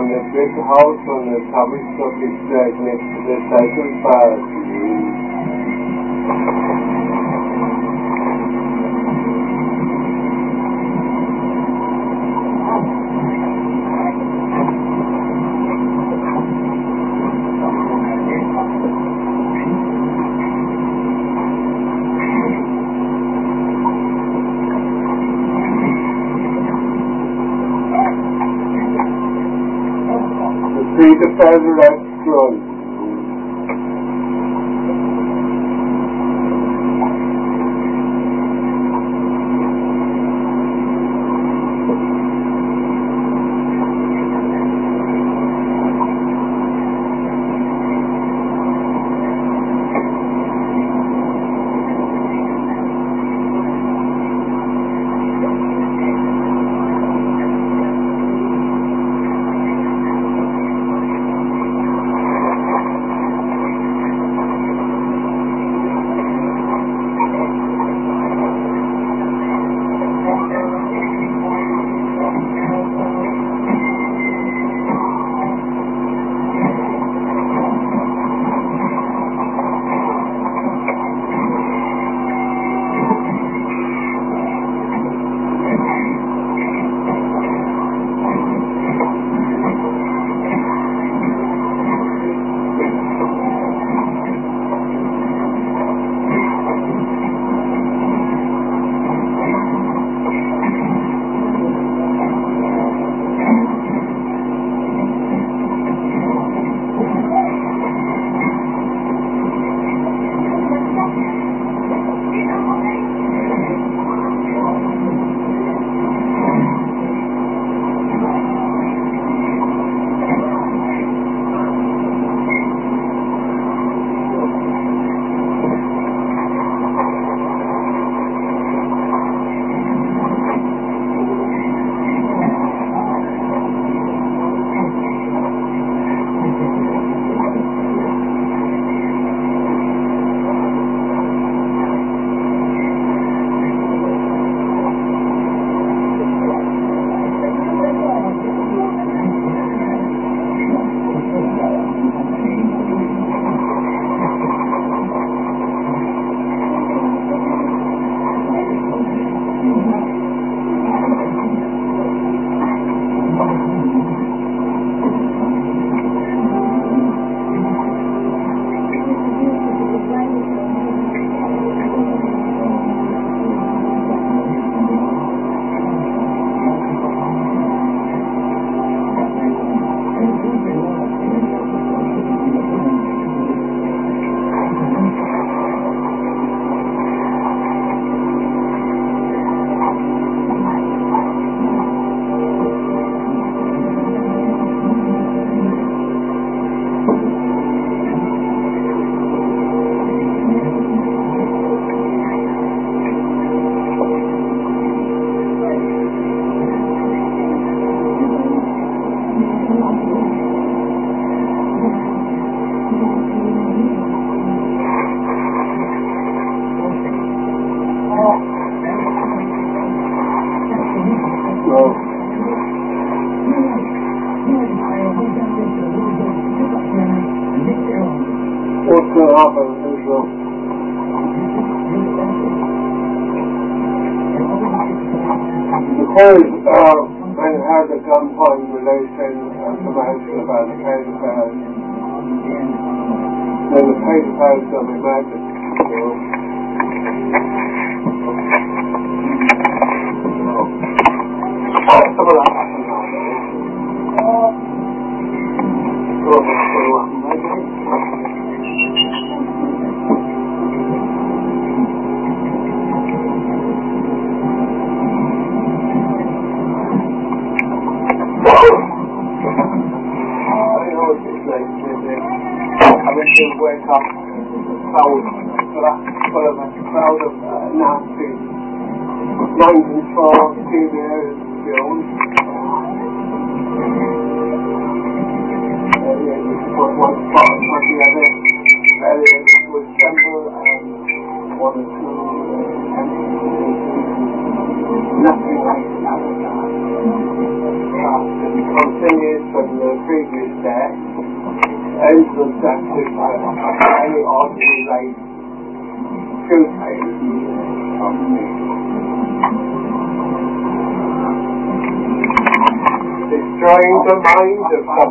on the big house on the Tavistock Estate next to the cycle path. پہلے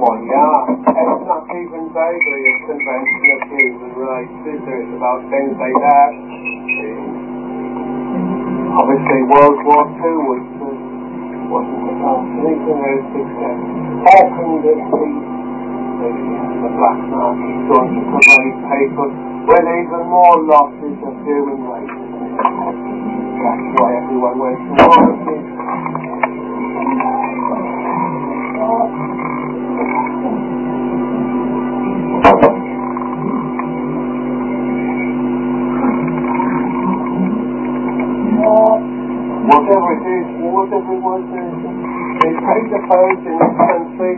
someone, yeah. It's not even vaguely a convention of human rights, is? It's about things like that. Obviously, World War II was, uh, wasn't about anything as success. Opened the the black market going to provide paper when even more losses of human rights. That's why everyone went to war. Whatever it was, they take the page in this country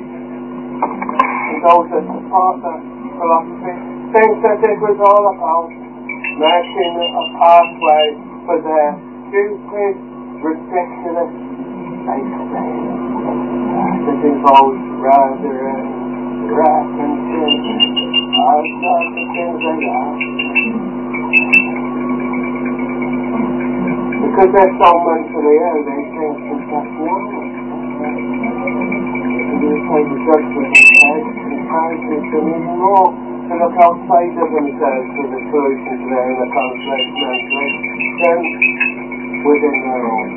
those that support the philosophy think that it was all about making a pathway for their stupid, ridiculous lifestyle that involves rather rap and sin, all sorts the things like that. Because they're so mentally ill, they think that that's normal. And they try to judge themselves encourages them even more to look outside of themselves for the solutions there in the conflict mentally than within their own.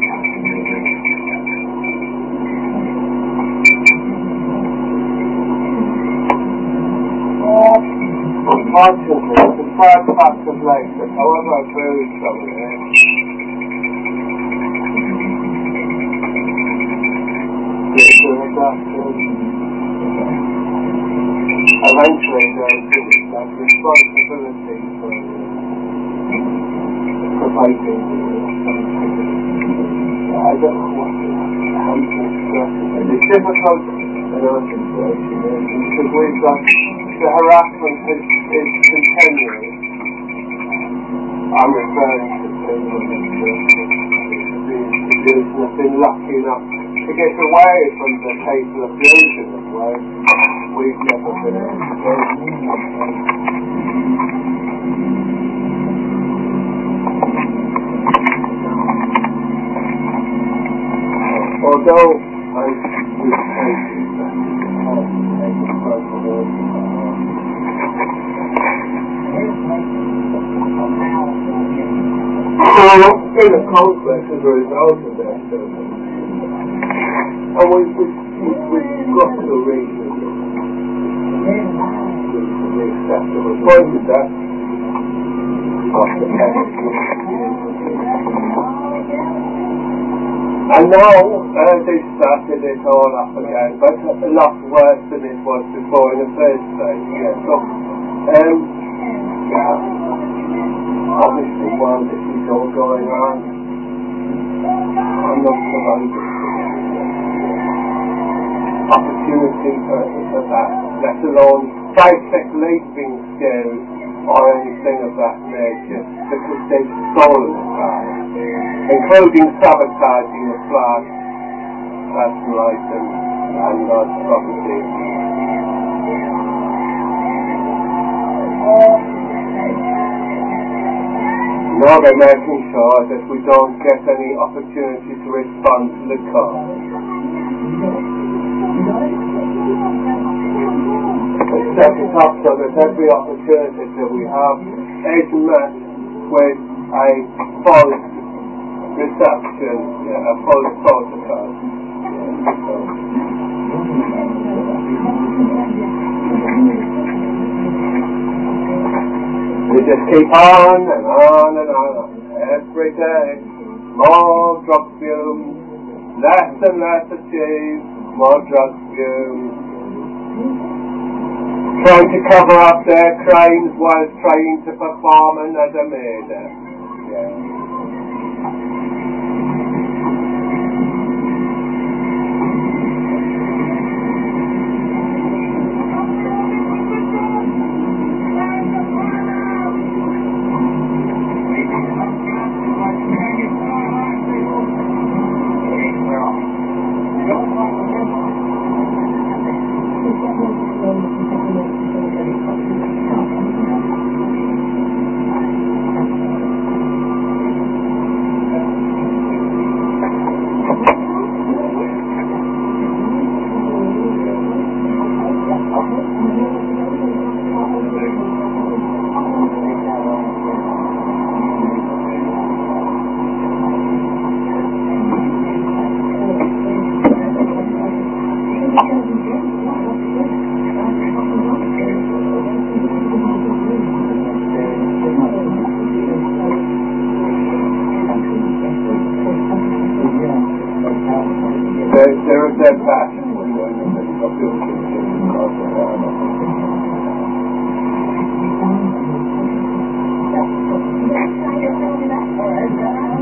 Unfortunately, a sad fact of life that however very somewhere, there's a doctor eventually they'll think that responsibility for providing I don't know what you express it. It's difficult because we've got the harassment is, is continuing. I'm referring to people that have been lucky enough to get away from the case of abusing them, where we've never been able to. Although I was taken in a conflict as a result of that, we, we, we've got to read the, acceptable point with that after And now uh, they started it all up again, but a lot worse than it was before in the first place. Yeah. So, um, yeah, obviously while this is all going on, I'm not surviving opportunity for, for that, let alone basic leaping skills or anything of that nature, because they've stolen the car, including sabotaging the flag, personal items, and God's property. Now they're making that we don't get any opportunity to respond to the call. Set it up so that every opportunity that we have is met with a false reception, yeah, a false protocol. We just keep on and on and on. Every day, more drug fumes, less and less achieved, more drug fumes. Trying to cover up their crimes while trying to perform another murder. Yeah.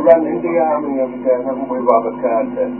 run into you? How many of you guys haven't we, Robert, had?